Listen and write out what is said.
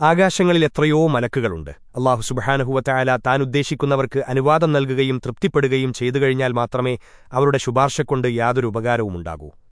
ആകാശങ്ങളിൽ എത്രയോ മലക്കുകളുണ്ട്. അള്ളാഹു സുബഹാനുഹുവത്തായാല താൻ ഉദ്ദേശിക്കുന്നവർക്ക് അനുവാദം നൽകുകയും തൃപ്തിപ്പെടുകയും ചെയ്തു കഴിഞ്ഞാൽ മാത്രമേ അവരുടെ ശുപാർശക്കൊണ്ട് യാതൊരു ഉപകാരവുമുണ്ടാകൂ.